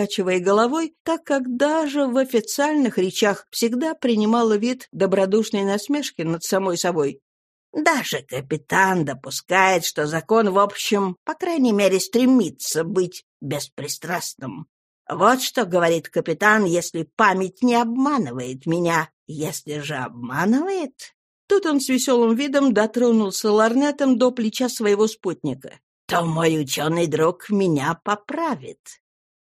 покачивая головой, так как даже в официальных речах всегда принимала вид добродушной насмешки над самой собой. Даже капитан допускает, что закон, в общем, по крайней мере, стремится быть беспристрастным. Вот что говорит капитан, если память не обманывает меня. Если же обманывает... Тут он с веселым видом дотронулся ларнетом до плеча своего спутника. То мой ученый друг меня поправит.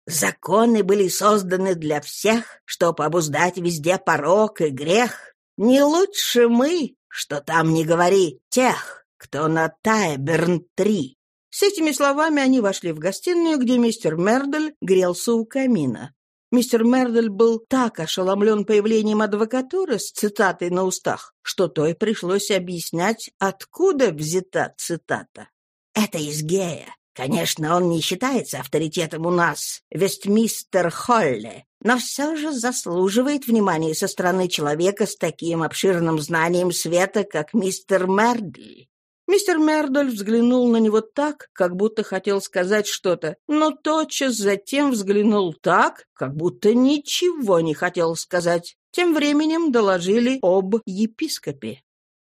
Законы были созданы для всех, чтобы обуздать везде порок и грех. Не лучше мы, что там не говори, тех, кто на Тайберн-3. С этими словами они вошли в гостиную, где мистер Мердель грелся у камина. Мистер Мердель был так ошеломлен появлением адвокатуры с цитатой на устах, что той пришлось объяснять, откуда взята цитата. «Это из Гея. Конечно, он не считается авторитетом у нас, Вестмистер Холли, но все же заслуживает внимания со стороны человека с таким обширным знанием света, как мистер Мердль. Мистер Мердоль взглянул на него так, как будто хотел сказать что-то, но тотчас затем взглянул так, как будто ничего не хотел сказать. Тем временем доложили об епископе.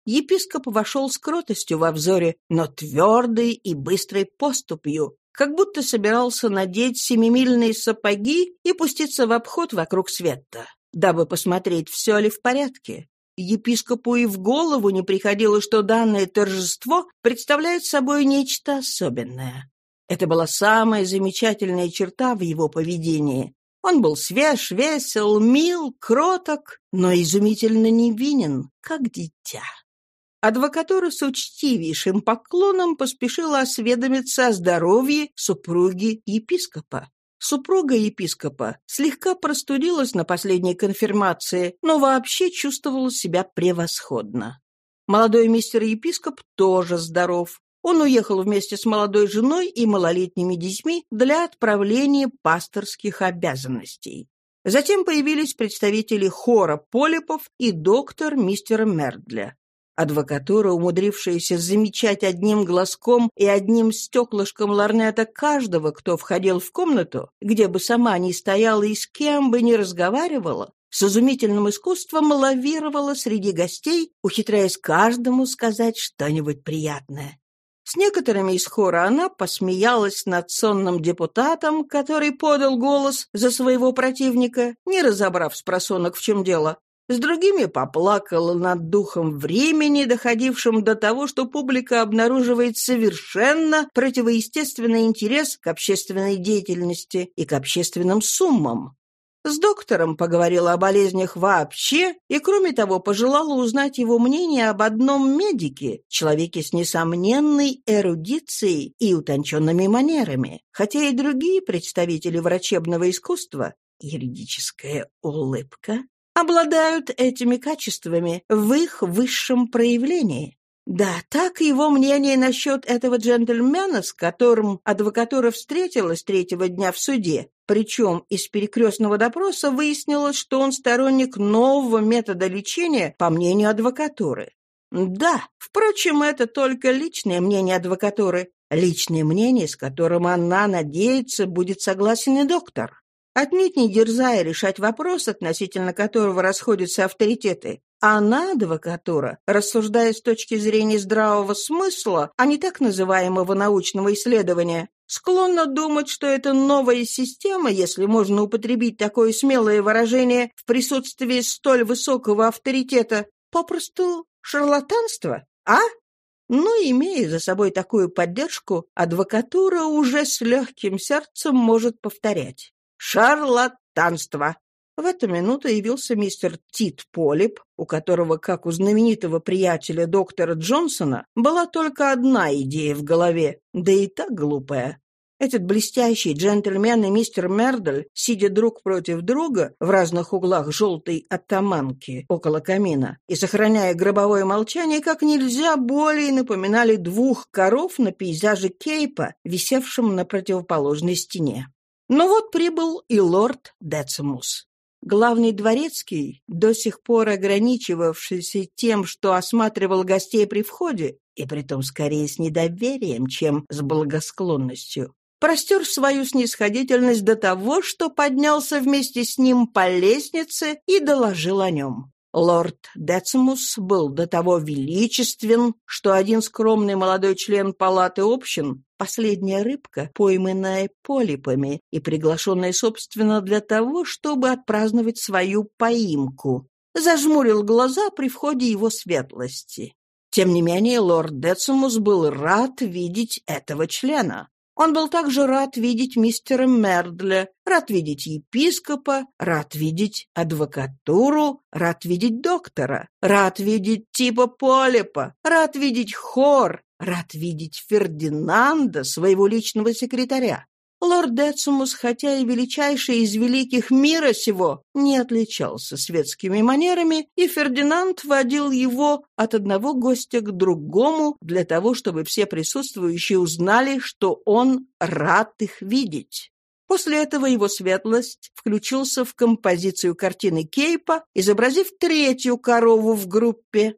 Епископ вошел с кротостью во взоре, но твердой и быстрой поступью, как будто собирался надеть семимильные сапоги и пуститься в обход вокруг света, дабы посмотреть, все ли в порядке. Епископу и в голову не приходило, что данное торжество представляет собой нечто особенное. Это была самая замечательная черта в его поведении. Он был свеж, весел, мил, кроток, но изумительно невинен, как дитя. Адвокатура с учтивейшим поклоном поспешила осведомиться о здоровье супруги епископа. Супруга епископа слегка простудилась на последней конфирмации, но вообще чувствовала себя превосходно. Молодой мистер-епископ тоже здоров. Он уехал вместе с молодой женой и малолетними детьми для отправления пасторских обязанностей. Затем появились представители хора Полипов и доктор мистера Мердля. Адвокатура, умудрившаяся замечать одним глазком и одним стеклышком ларнета каждого, кто входил в комнату, где бы сама ни стояла и с кем бы ни разговаривала, с изумительным искусством лавировала среди гостей, ухитряясь каждому сказать что-нибудь приятное. С некоторыми из хора она посмеялась над сонным депутатом, который подал голос за своего противника, не разобрав с просонок в чем дело, с другими поплакала над духом времени, доходившим до того, что публика обнаруживает совершенно противоестественный интерес к общественной деятельности и к общественным суммам. С доктором поговорила о болезнях вообще и, кроме того, пожелала узнать его мнение об одном медике, человеке с несомненной эрудицией и утонченными манерами, хотя и другие представители врачебного искусства, юридическая улыбка, обладают этими качествами в их высшем проявлении. Да, так его мнение насчет этого джентльмена, с которым адвокатура встретилась третьего дня в суде, причем из перекрестного допроса выяснилось, что он сторонник нового метода лечения, по мнению адвокатуры. Да, впрочем, это только личное мнение адвокатуры, личное мнение, с которым она надеется, будет согласен и доктор. Отнюдь не дерзая решать вопрос, относительно которого расходятся авторитеты, она, адвокатура, рассуждая с точки зрения здравого смысла, а не так называемого научного исследования, склонна думать, что это новая система, если можно употребить такое смелое выражение в присутствии столь высокого авторитета, попросту шарлатанство, а? Но, имея за собой такую поддержку, адвокатура уже с легким сердцем может повторять. Шарлатанство. В эту минуту явился мистер Тит Полип, у которого, как у знаменитого приятеля доктора Джонсона, была только одна идея в голове, да и так глупая. Этот блестящий джентльмен и мистер Мердель, сидя друг против друга в разных углах желтой оттаманки около камина и сохраняя гробовое молчание, как нельзя более напоминали двух коров на пейзаже Кейпа, висевшем на противоположной стене. Но вот прибыл и лорд Децимус. Главный дворецкий, до сих пор ограничивавшийся тем, что осматривал гостей при входе, и притом скорее с недоверием, чем с благосклонностью, простер свою снисходительность до того, что поднялся вместе с ним по лестнице и доложил о нем. Лорд Децимус был до того величествен, что один скромный молодой член палаты общин, последняя рыбка, пойманная полипами и приглашенная, собственно, для того, чтобы отпраздновать свою поимку, зажмурил глаза при входе его светлости. Тем не менее, лорд Децимус был рад видеть этого члена. Он был также рад видеть мистера Мердля, рад видеть епископа, рад видеть адвокатуру, рад видеть доктора, рад видеть типа Полипа, рад видеть хор, рад видеть Фердинанда, своего личного секретаря. Лорд Децимус, хотя и величайший из великих мира сего, не отличался светскими манерами, и Фердинанд водил его от одного гостя к другому для того, чтобы все присутствующие узнали, что он рад их видеть. После этого его светлость включился в композицию картины Кейпа, изобразив третью корову в группе.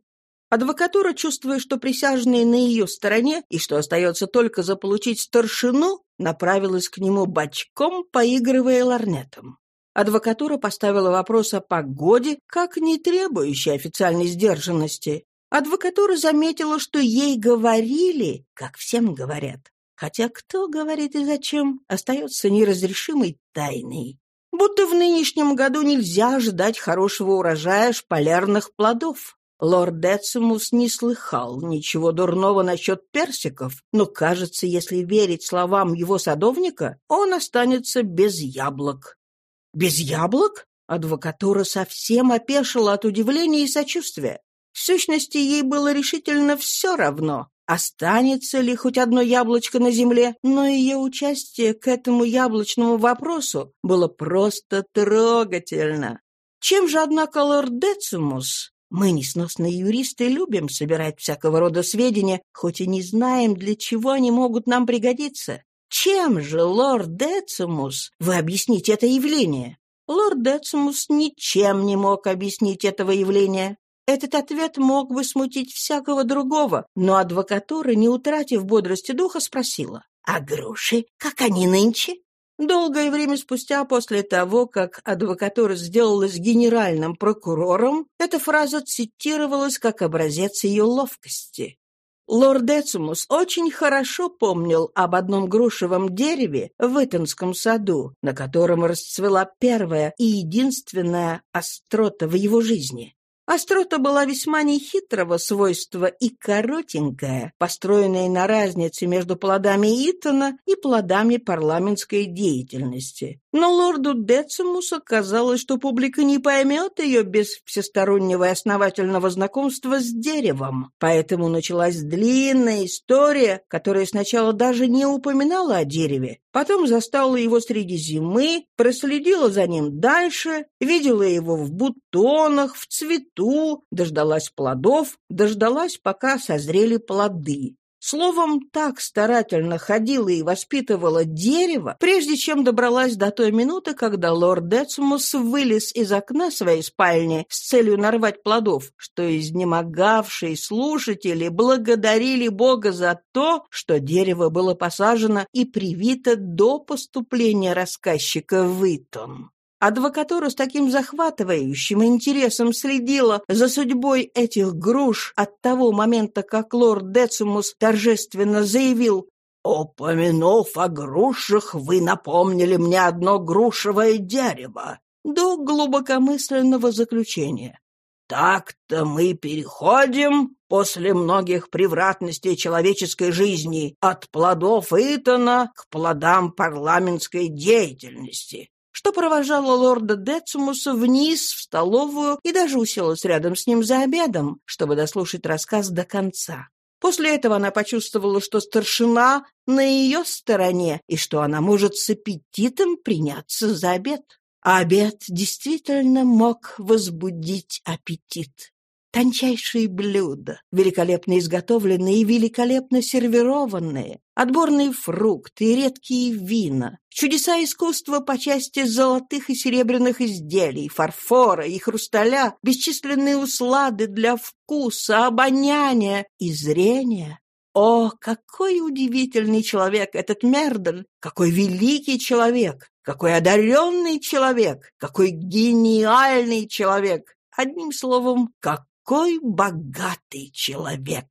Адвокатура, чувствуя, что присяжные на ее стороне и что остается только заполучить старшину, направилась к нему бочком, поигрывая ларнетом. Адвокатура поставила вопрос о погоде, как не требующий официальной сдержанности. Адвокатура заметила, что ей говорили, как всем говорят. Хотя кто говорит и зачем, остается неразрешимой тайной. Будто в нынешнем году нельзя ожидать хорошего урожая шпалерных плодов. Лорд Децимус не слыхал ничего дурного насчет персиков, но, кажется, если верить словам его садовника, он останется без яблок. Без яблок? Адвокатура совсем опешила от удивления и сочувствия. В сущности, ей было решительно все равно, останется ли хоть одно яблочко на земле, но ее участие к этому яблочному вопросу было просто трогательно. Чем же, однако, лорд Децимус мы, несносные юристы, любим собирать всякого рода сведения, хоть и не знаем, для чего они могут нам пригодиться. Чем же, лорд Децимус, вы объясните это явление? Лорд Децимус ничем не мог объяснить этого явления. Этот ответ мог бы смутить всякого другого, но адвокатура, не утратив бодрости духа, спросила. «А груши, как они нынче?» Долгое время спустя, после того, как адвокатура сделалась генеральным прокурором, эта фраза цитировалась как образец ее ловкости. Лорд Децимус очень хорошо помнил об одном грушевом дереве в Итонском саду, на котором расцвела первая и единственная острота в его жизни. Острота была весьма нехитрого свойства и коротенькая, построенная на разнице между плодами Итона и плодами парламентской деятельности. Но лорду Децимусу казалось, что публика не поймет ее без всестороннего и основательного знакомства с деревом. Поэтому началась длинная история, которая сначала даже не упоминала о дереве, потом застала его среди зимы, проследила за ним дальше, видела его в бутонах, в цвету, дождалась плодов, дождалась, пока созрели плоды. Словом, так старательно ходила и воспитывала дерево, прежде чем добралась до той минуты, когда лорд Децимус вылез из окна своей спальни с целью нарвать плодов, что изнемогавшие слушатели благодарили Бога за то, что дерево было посажено и привито до поступления рассказчика в Итон. Адвокатура с таким захватывающим интересом следила за судьбой этих груш от того момента, как лорд Децимус торжественно заявил «Упомянув о грушах, вы напомнили мне одно грушевое дерево», до глубокомысленного заключения. Так-то мы переходим после многих превратностей человеческой жизни от плодов Итона к плодам парламентской деятельности что провожала лорда Децимуса вниз в столовую и даже уселась рядом с ним за обедом, чтобы дослушать рассказ до конца. После этого она почувствовала, что старшина на ее стороне и что она может с аппетитом приняться за обед. А обед действительно мог возбудить аппетит. Тончайшие блюда, великолепно изготовленные и великолепно сервированные, отборные фрукты и редкие вина, чудеса искусства по части золотых и серебряных изделий, фарфора и хрусталя, бесчисленные услады для вкуса, обоняния и зрения. О, какой удивительный человек этот Мердель! Какой великий человек! Какой одаренный человек! Какой гениальный человек! Одним словом, какой богатый человек!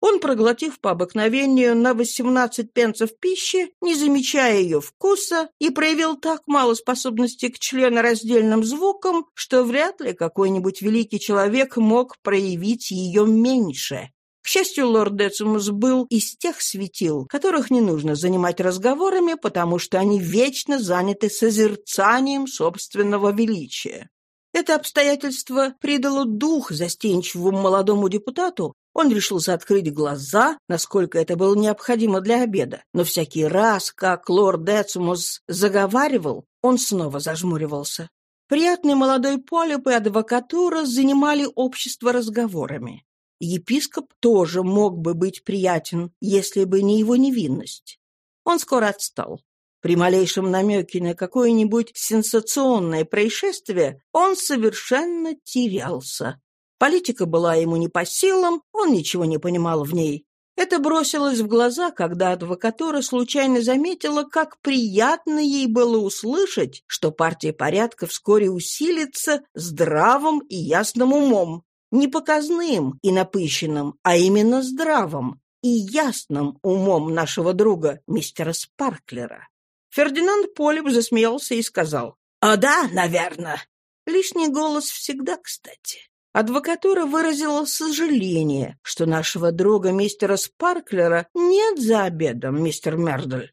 Он, проглотив по обыкновению на 18 пенсов пищи, не замечая ее вкуса, и проявил так мало способности к членораздельным звукам, что вряд ли какой-нибудь великий человек мог проявить ее меньше. К счастью, лорд Децимус был из тех светил, которых не нужно занимать разговорами, потому что они вечно заняты созерцанием собственного величия. Это обстоятельство придало дух застенчивому молодому депутату, он решился открыть глаза, насколько это было необходимо для обеда. Но всякий раз, как лорд Децимус заговаривал, он снова зажмуривался. Приятный молодой полип и адвокатура занимали общество разговорами. Епископ тоже мог бы быть приятен, если бы не его невинность. Он скоро отстал. При малейшем намеке на какое-нибудь сенсационное происшествие он совершенно терялся. Политика была ему не по силам, он ничего не понимал в ней. Это бросилось в глаза, когда адвокатура случайно заметила, как приятно ей было услышать, что партия порядка вскоре усилится здравым и ясным умом. Не показным и напыщенным, а именно здравым и ясным умом нашего друга, мистера Спарклера. Фердинанд Полип засмеялся и сказал, «О да, наверное». Лишний голос всегда кстати. Адвокатура выразила сожаление, что нашего друга мистера Спарклера нет за обедом, мистер Мердель.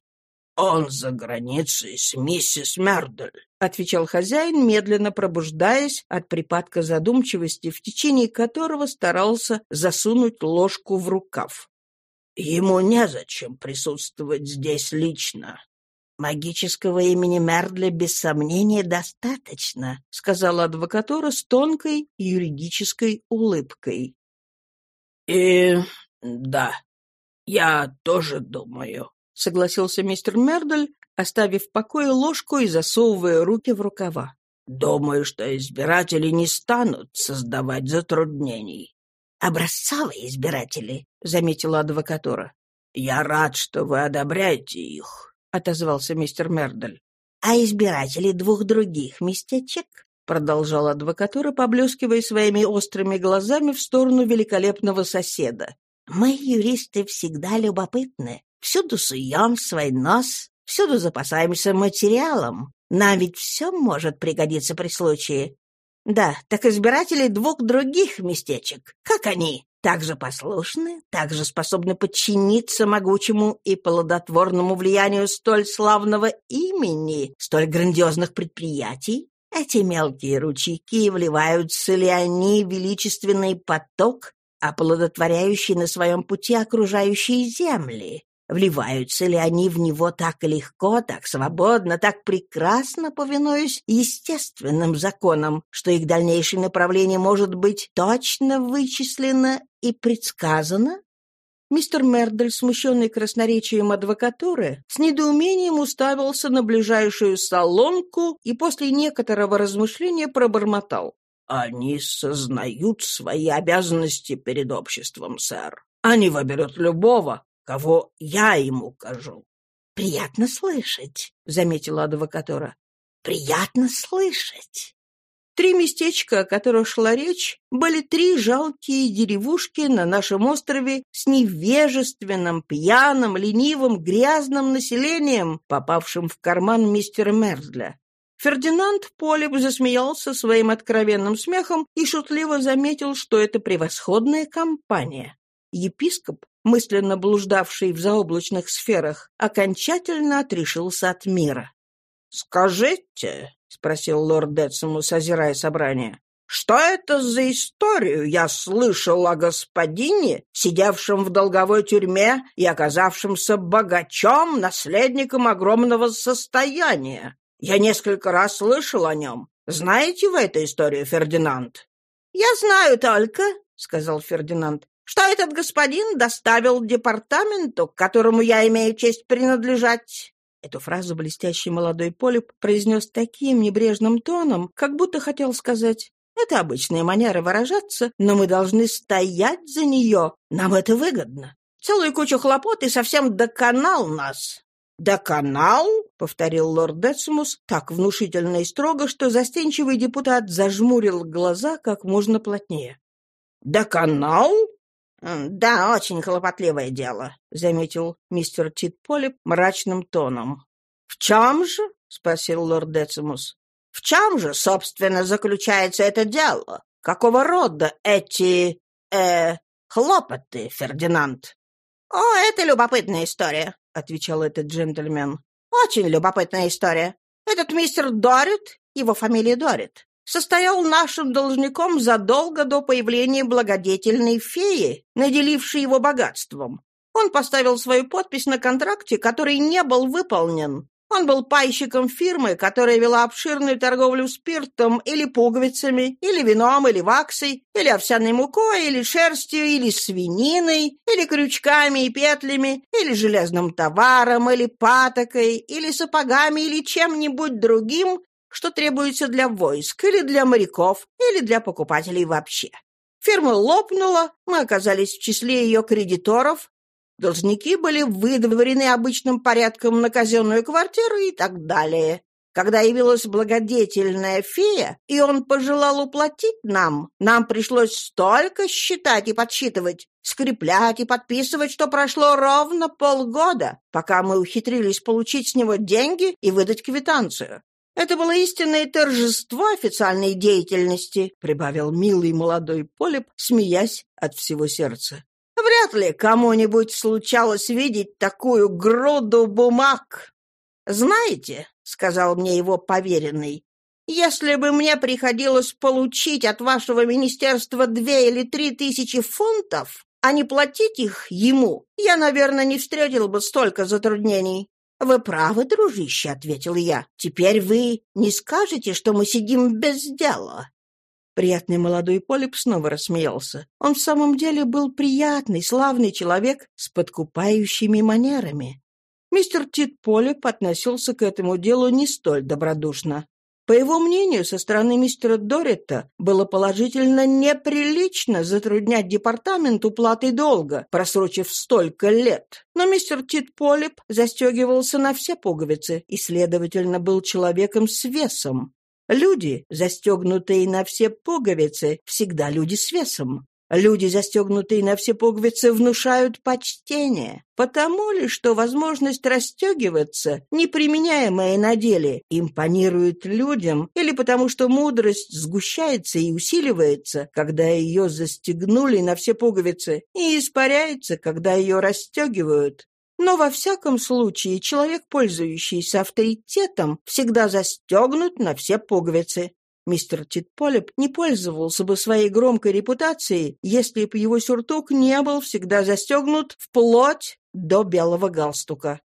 «Он за границей с миссис Мердель», — отвечал хозяин, медленно пробуждаясь от припадка задумчивости, в течение которого старался засунуть ложку в рукав. «Ему незачем присутствовать здесь лично. «Магического имени Мердля без сомнения достаточно», сказала адвокатура с тонкой юридической улыбкой. «И да, я тоже думаю», — согласился мистер Мердель, оставив в покое ложку и засовывая руки в рукава. «Думаю, что избиратели не станут создавать затруднений». «Образцовые избиратели», — заметила адвокатура. «Я рад, что вы одобряете их», — отозвался мистер Мердель. «А избиратели двух других местечек?» — продолжал адвокатура, поблескивая своими острыми глазами в сторону великолепного соседа. «Мы, юристы, всегда любопытны. Всюду суем свой нос, всюду запасаемся материалом. Нам ведь все может пригодиться при случае. Да, так избиратели двух других местечек. Как они? Также послушны, также способны подчиниться могучему и плодотворному влиянию столь славного имени, столь грандиозных предприятий? Эти мелкие ручейки вливаются ли они в величественный поток, оплодотворяющий на своем пути окружающие земли? Вливаются ли они в него так легко, так свободно, так прекрасно, повинуясь естественным законам, что их дальнейшее направление может быть точно вычислено и предсказано? Мистер Мердель, смущенный красноречием адвокатуры, с недоумением уставился на ближайшую салонку и после некоторого размышления пробормотал. «Они сознают свои обязанности перед обществом, сэр. Они выберут любого, кого я ему укажу. — Приятно слышать, — заметила адвокатора. — Приятно слышать. Три местечка, о которых шла речь, были три жалкие деревушки на нашем острове с невежественным, пьяным, ленивым, грязным населением, попавшим в карман мистера Мерзля. Фердинанд Полеб засмеялся своим откровенным смехом и шутливо заметил, что это превосходная компания. Епископ, мысленно блуждавший в заоблачных сферах, окончательно отрешился от мира. «Скажите», — спросил лорд Децимус, озирая собрание, «что это за историю я слышал о господине, сидевшем в долговой тюрьме и оказавшемся богачом, наследником огромного состояния? Я несколько раз слышал о нем. Знаете вы эту историю, Фердинанд?» «Я знаю только», — сказал Фердинанд, что этот господин доставил департаменту, к которому я имею честь принадлежать». Эту фразу блестящий молодой Полип произнес таким небрежным тоном, как будто хотел сказать «Это обычная манера выражаться, но мы должны стоять за нее, нам это выгодно». целую кучу хлопот и совсем доконал нас». «Доконал?» — повторил лорд Децимус так внушительно и строго, что застенчивый депутат зажмурил глаза как можно плотнее. «Доконал?» «Да, очень хлопотливое дело», — заметил мистер Титполип мрачным тоном. «В чем же?» — спросил лорд Децимус. «В чем же, собственно, заключается это дело? Какого рода эти... э... хлопоты, Фердинанд?» «О, это любопытная история», — отвечал этот джентльмен. «Очень любопытная история. Этот мистер Дорит, его фамилия Дорит, состоял нашим должником задолго до появления благодетельной феи, наделившей его богатством. Он поставил свою подпись на контракте, который не был выполнен. Он был пайщиком фирмы, которая вела обширную торговлю спиртом или пуговицами, или вином, или ваксой, или овсяной мукой, или шерстью, или свининой, или крючками и петлями, или железным товаром, или патокой, или сапогами, или чем-нибудь другим, что требуется для войск, или для моряков, или для покупателей вообще. Фирма лопнула, мы оказались в числе ее кредиторов, Должники были выдворены обычным порядком на казенную квартиру и так далее. Когда явилась благодетельная фея, и он пожелал уплатить нам, нам пришлось столько считать и подсчитывать, скреплять и подписывать, что прошло ровно полгода, пока мы ухитрились получить с него деньги и выдать квитанцию. Это было истинное торжество официальной деятельности, прибавил милый молодой Полип, смеясь от всего сердца. Вряд ли кому-нибудь случалось видеть такую груду бумаг. «Знаете», — сказал мне его поверенный, «если бы мне приходилось получить от вашего министерства две или три тысячи фунтов, а не платить их ему, я, наверное, не встретил бы столько затруднений». «Вы правы, дружище», — ответил я. «Теперь вы не скажете, что мы сидим без дела?» Приятный молодой Полип снова рассмеялся. Он в самом деле был приятный, славный человек с подкупающими манерами. Мистер Тит Полип относился к этому делу не столь добродушно. По его мнению, со стороны мистера Доретта было положительно неприлично затруднять департамент уплатой долга, просрочив столько лет. Но мистер Тит Полип застегивался на все пуговицы и, следовательно, был человеком с весом. Люди, застегнутые на все пуговицы, всегда люди с весом. Люди, застегнутые на все пуговицы, внушают почтение. Потому ли, что возможность расстегиваться, неприменяемая на деле, импонирует людям, или потому что мудрость сгущается и усиливается, когда ее застегнули на все пуговицы, и испаряется, когда ее расстегивают. Но во всяком случае человек, пользующийся авторитетом, всегда застегнут на все пуговицы. Мистер Титполип не пользовался бы своей громкой репутацией, если бы его сюртук не был всегда застегнут вплоть до белого галстука.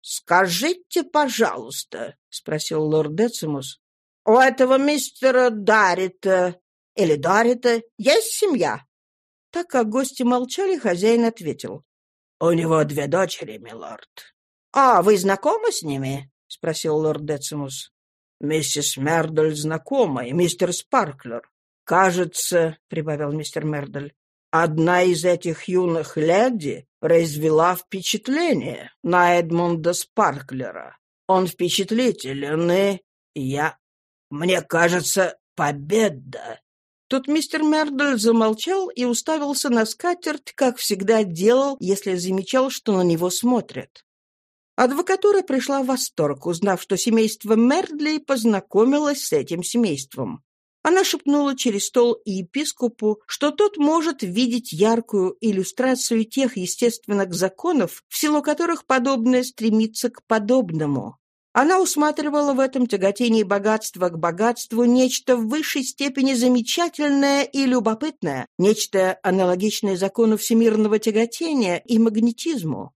«Скажите, пожалуйста», — спросил лорд Децимус, — «у этого мистера Дарита или Дарита есть семья?» Так как гости молчали, хозяин ответил. «У него две дочери, милорд». «А, вы знакомы с ними?» — спросил лорд Децимус. «Миссис Мердоль знакома, и мистер Спарклер. Кажется, — прибавил мистер Мердоль, — одна из этих юных леди произвела впечатление на Эдмунда Спарклера. Он впечатлителен, и я... Мне кажется, победа Тут мистер Мердоль замолчал и уставился на скатерть, как всегда делал, если замечал, что на него смотрят. Адвокатура пришла в восторг, узнав, что семейство Мердли познакомилось с этим семейством. Она шепнула через стол епископу, что тот может видеть яркую иллюстрацию тех естественных законов, в силу которых подобное стремится к подобному. Она усматривала в этом тяготении богатства к богатству нечто в высшей степени замечательное и любопытное, нечто аналогичное закону всемирного тяготения и магнетизму.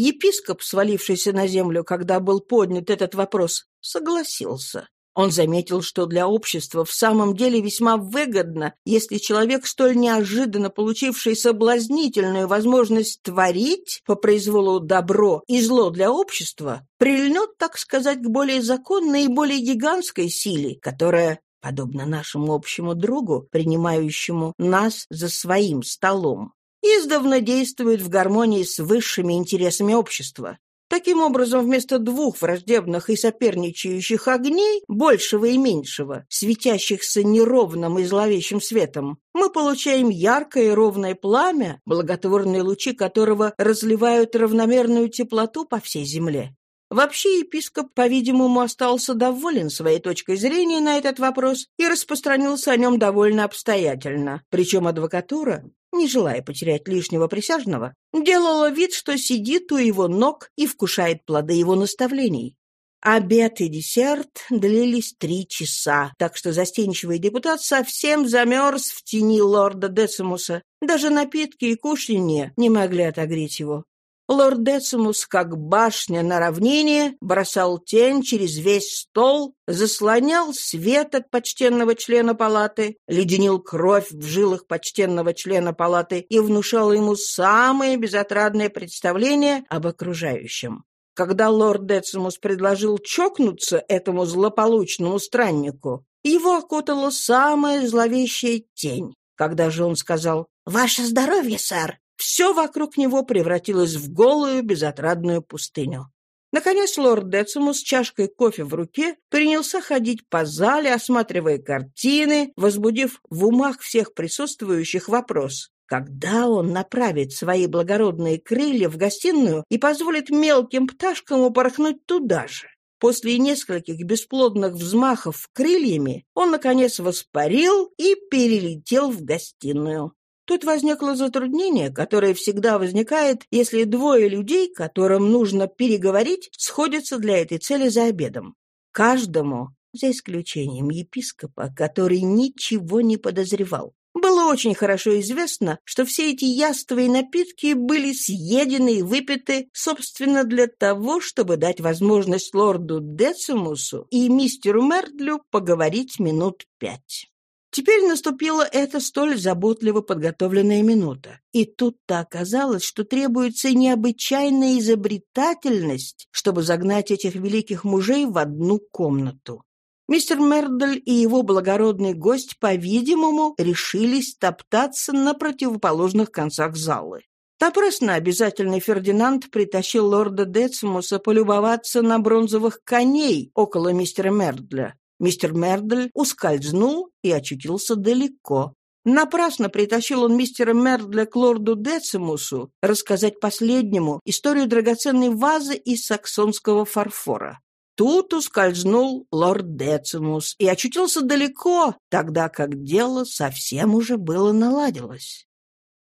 Епископ, свалившийся на землю, когда был поднят этот вопрос, согласился. Он заметил, что для общества в самом деле весьма выгодно, если человек, столь неожиданно получивший соблазнительную возможность творить по произволу добро и зло для общества, прильнет, так сказать, к более законной и более гигантской силе, которая, подобно нашему общему другу, принимающему нас за своим столом, издавна действует в гармонии с высшими интересами общества. Таким образом, вместо двух враждебных и соперничающих огней, большего и меньшего, светящихся неровным и зловещим светом, мы получаем яркое и ровное пламя, благотворные лучи которого разливают равномерную теплоту по всей земле. Вообще епископ, по-видимому, остался доволен своей точкой зрения на этот вопрос и распространился о нем довольно обстоятельно. Причем адвокатура, не желая потерять лишнего присяжного, делала вид, что сидит у его ног и вкушает плоды его наставлений. Обед и десерт длились три часа, так что застенчивый депутат совсем замерз в тени лорда Децимуса. Даже напитки и кушанье не могли отогреть его. Лорд Децимус, как башня на равнине, бросал тень через весь стол, заслонял свет от почтенного члена палаты, леденил кровь в жилах почтенного члена палаты и внушал ему самое безотрадное представление об окружающем. Когда лорд Децимус предложил чокнуться этому злополучному страннику, его окутала самая зловещая тень. Когда же он сказал «Ваше здоровье, сэр!» Все вокруг него превратилось в голую, безотрадную пустыню. Наконец лорд Децимус с чашкой кофе в руке принялся ходить по зале, осматривая картины, возбудив в умах всех присутствующих вопрос. Когда он направит свои благородные крылья в гостиную и позволит мелким пташкам упорхнуть туда же? После нескольких бесплодных взмахов крыльями он, наконец, воспарил и перелетел в гостиную. Тут возникло затруднение, которое всегда возникает, если двое людей, которым нужно переговорить, сходятся для этой цели за обедом. Каждому, за исключением епископа, который ничего не подозревал, было очень хорошо известно, что все эти яствые напитки были съедены и выпиты, собственно, для того, чтобы дать возможность лорду Децимусу и мистеру Мердлю поговорить минут пять. Теперь наступила эта столь заботливо подготовленная минута. И тут-то оказалось, что требуется необычайная изобретательность, чтобы загнать этих великих мужей в одну комнату. Мистер Мердель и его благородный гость, по-видимому, решились топтаться на противоположных концах залы. Напрасно обязательный Фердинанд притащил лорда Децимуса полюбоваться на бронзовых коней около мистера Мердля. Мистер Мердель ускользнул и очутился далеко. Напрасно притащил он мистера Мердля к лорду Децимусу рассказать последнему историю драгоценной вазы из саксонского фарфора. Тут ускользнул лорд Децимус и очутился далеко, тогда как дело совсем уже было наладилось.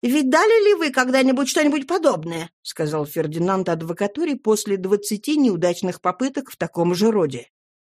«Видали ли вы когда-нибудь что-нибудь подобное?» — сказал Фердинанд адвокатуре после двадцати неудачных попыток в таком же роде.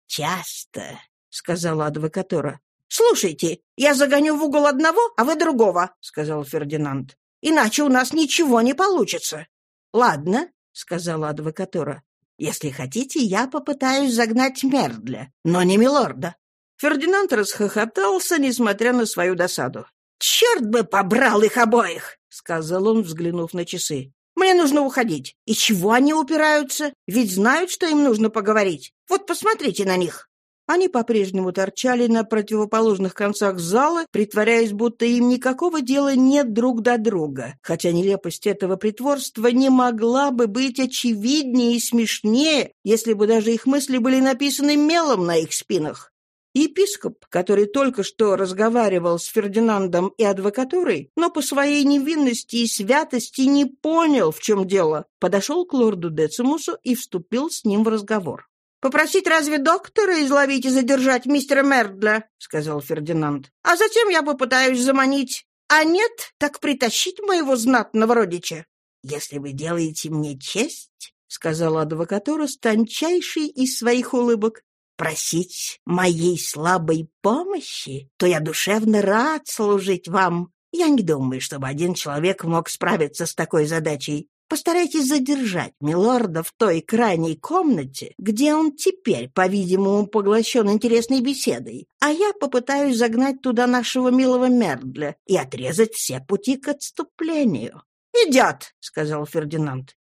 «Часто», — сказала адвокатора. «Слушайте, я загоню в угол одного, а вы другого», — сказал Фердинанд. «Иначе у нас ничего не получится». «Ладно», — сказала адвокатора. «Если хотите, я попытаюсь загнать Мердля, но не Милорда». Фердинанд расхохотался, несмотря на свою досаду. «Черт бы побрал их обоих!» — сказал он, взглянув на часы. Мне нужно уходить. И чего они упираются? Ведь знают, что им нужно поговорить. Вот посмотрите на них». Они по-прежнему торчали на противоположных концах зала, притворяясь, будто им никакого дела нет друг до друга, хотя нелепость этого притворства не могла бы быть очевиднее и смешнее, если бы даже их мысли были написаны мелом на их спинах. Епископ, который только что разговаривал с Фердинандом и адвокатурой, но по своей невинности и святости не понял, в чем дело, подошел к лорду Децимусу и вступил с ним в разговор. «Попросить разве доктора изловить и задержать мистера Мердля?» — сказал Фердинанд. «А затем я попытаюсь заманить. А нет, так притащить моего знатного родича». «Если вы делаете мне честь», — сказала адвокатура с тончайшей из своих улыбок, просить моей слабой помощи, то я душевно рад служить вам. Я не думаю, чтобы один человек мог справиться с такой задачей. Постарайтесь задержать милорда в той крайней комнате, где он теперь, по-видимому, поглощен интересной беседой, а я попытаюсь загнать туда нашего милого Мердля и отрезать все пути к отступлению. «Идет», — сказал Фердинанд.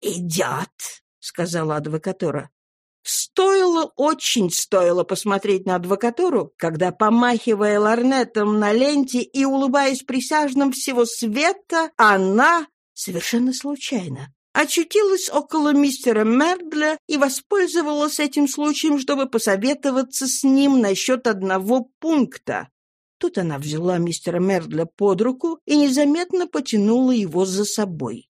«Идет», — сказала адвокатура. Стоило, очень стоило посмотреть на адвокатуру, когда, помахивая ларнетом на ленте и улыбаясь присяжным всего света, она, совершенно случайно, очутилась около мистера Мердля и воспользовалась этим случаем, чтобы посоветоваться с ним насчет одного пункта. Тут она взяла мистера Мердля под руку и незаметно потянула его за собой.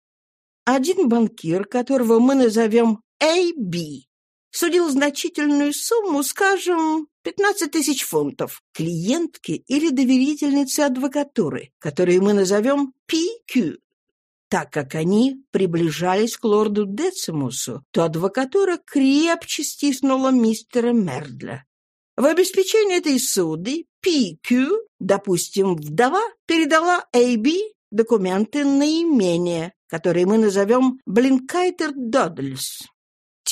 Один банкир, которого мы назовем A.B., судил значительную сумму, скажем, 15 тысяч фунтов, клиентке или доверительнице адвокатуры, которую мы назовем PQ. Так как они приближались к лорду Децимусу, то адвокатура крепче стиснула мистера Мердля. В обеспечении этой суды PQ, допустим, вдова, передала AB документы на имение, которые мы назовем Блинкайтер Додльс.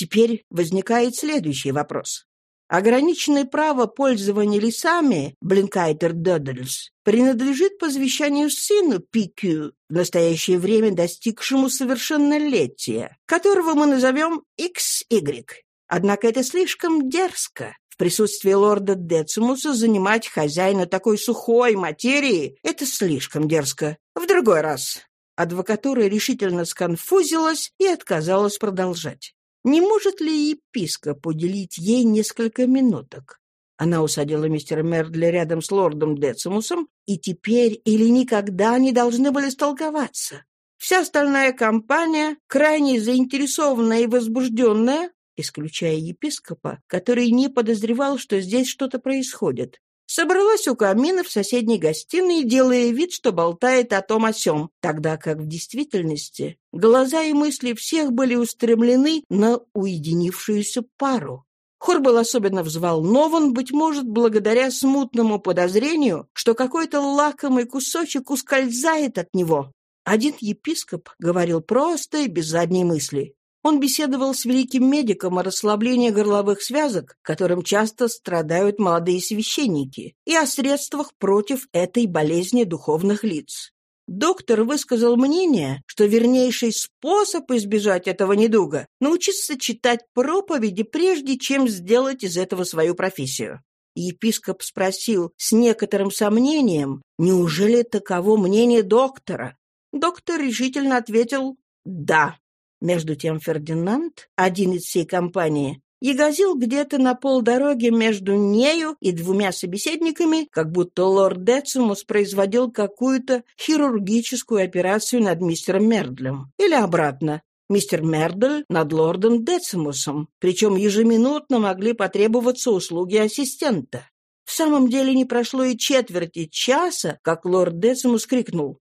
Теперь возникает следующий вопрос. Ограниченное право пользования лесами Блинкайтер Додльс принадлежит по завещанию сыну Пикю, в настоящее время достигшему совершеннолетия, которого мы назовем XY. Однако это слишком дерзко. В присутствии лорда Децимуса занимать хозяина такой сухой материи — это слишком дерзко. В другой раз. Адвокатура решительно сконфузилась и отказалась продолжать. Не может ли епископ уделить ей несколько минуток? Она усадила мистера Мердля рядом с лордом Децимусом, и теперь или никогда они должны были столковаться. Вся остальная компания, крайне заинтересованная и возбужденная, исключая епископа, который не подозревал, что здесь что-то происходит, собралась у камина в соседней гостиной, делая вид, что болтает о том о сём, тогда как в действительности глаза и мысли всех были устремлены на уединившуюся пару. Хор был особенно взволнован, быть может, благодаря смутному подозрению, что какой-то лакомый кусочек ускользает от него. Один епископ говорил просто и без задней мысли. Он беседовал с великим медиком о расслаблении горловых связок, которым часто страдают молодые священники, и о средствах против этой болезни духовных лиц. Доктор высказал мнение, что вернейший способ избежать этого недуга – научиться читать проповеди, прежде чем сделать из этого свою профессию. Епископ спросил с некоторым сомнением, неужели таково мнение доктора? Доктор решительно ответил «да». Между тем Фердинанд, один из всей компании, ягозил где-то на полдороги между нею и двумя собеседниками, как будто лорд Децимус производил какую-то хирургическую операцию над мистером Мердлем. Или обратно. Мистер Мердль над лордом Децимусом. Причем ежеминутно могли потребоваться услуги ассистента. В самом деле не прошло и четверти часа, как лорд Децимус крикнул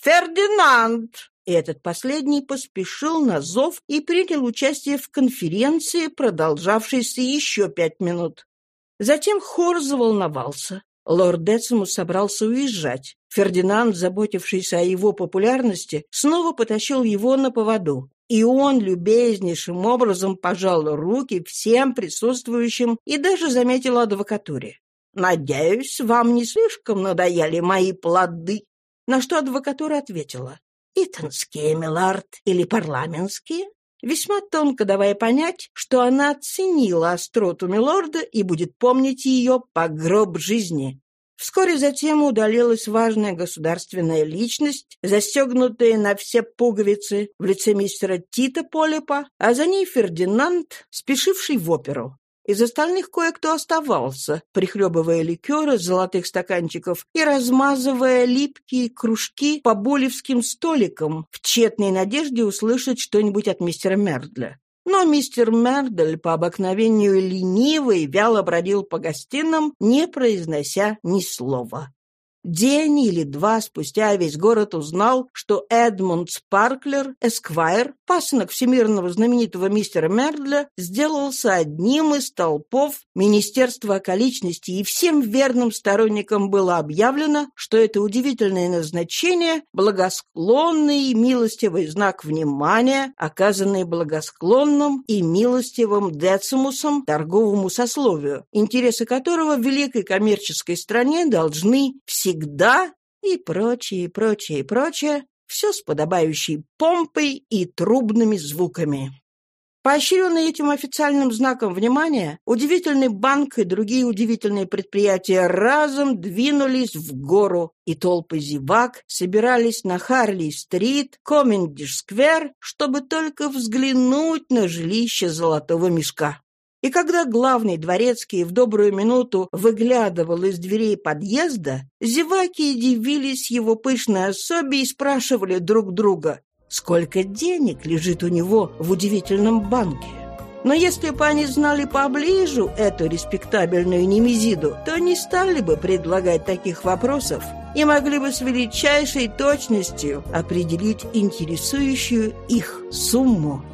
«Фердинанд!» И этот последний поспешил на зов и принял участие в конференции, продолжавшейся еще пять минут. Затем хор заволновался. Лорд Децимус собрался уезжать. Фердинанд, заботившийся о его популярности, снова потащил его на поводу. И он любезнейшим образом пожал руки всем присутствующим и даже заметил адвокатуре. «Надеюсь, вам не слишком надоели мои плоды?» На что адвокатура ответила. Итонские, милард, или парламентские? Весьма тонко давая понять, что она оценила остроту милорда и будет помнить ее по гроб жизни. Вскоре затем удалилась важная государственная личность, застегнутая на все пуговицы в лице мистера Тита Полипа, а за ней Фердинанд, спешивший в оперу. Из остальных кое-кто оставался, прихлебывая ликер из золотых стаканчиков и размазывая липкие кружки по болевским столикам в тщетной надежде услышать что-нибудь от мистера Мердля. Но мистер Мердель по обыкновению ленивый вяло бродил по гостиным, не произнося ни слова. День или два спустя весь город узнал, что Эдмунд Спарклер, эсквайр, пасынок всемирного знаменитого мистера Мердля, сделался одним из толпов Министерства околичности, и всем верным сторонникам было объявлено, что это удивительное назначение – благосклонный и милостивый знак внимания, оказанный благосклонным и милостивым Децимусом торговому сословию, интересы которого в великой коммерческой стране должны всегда всегда и прочее, прочее, прочее, все с подобающей помпой и трубными звуками. Поощренный этим официальным знаком внимания, удивительный банк и другие удивительные предприятия разом двинулись в гору, и толпы зевак собирались на Харли-стрит, Комендиш-сквер, чтобы только взглянуть на жилище золотого мешка. И когда главный дворецкий в добрую минуту выглядывал из дверей подъезда, зеваки дивились его пышной особе и спрашивали друг друга, сколько денег лежит у него в удивительном банке. Но если бы они знали поближе эту респектабельную немезиду, то не стали бы предлагать таких вопросов и могли бы с величайшей точностью определить интересующую их сумму.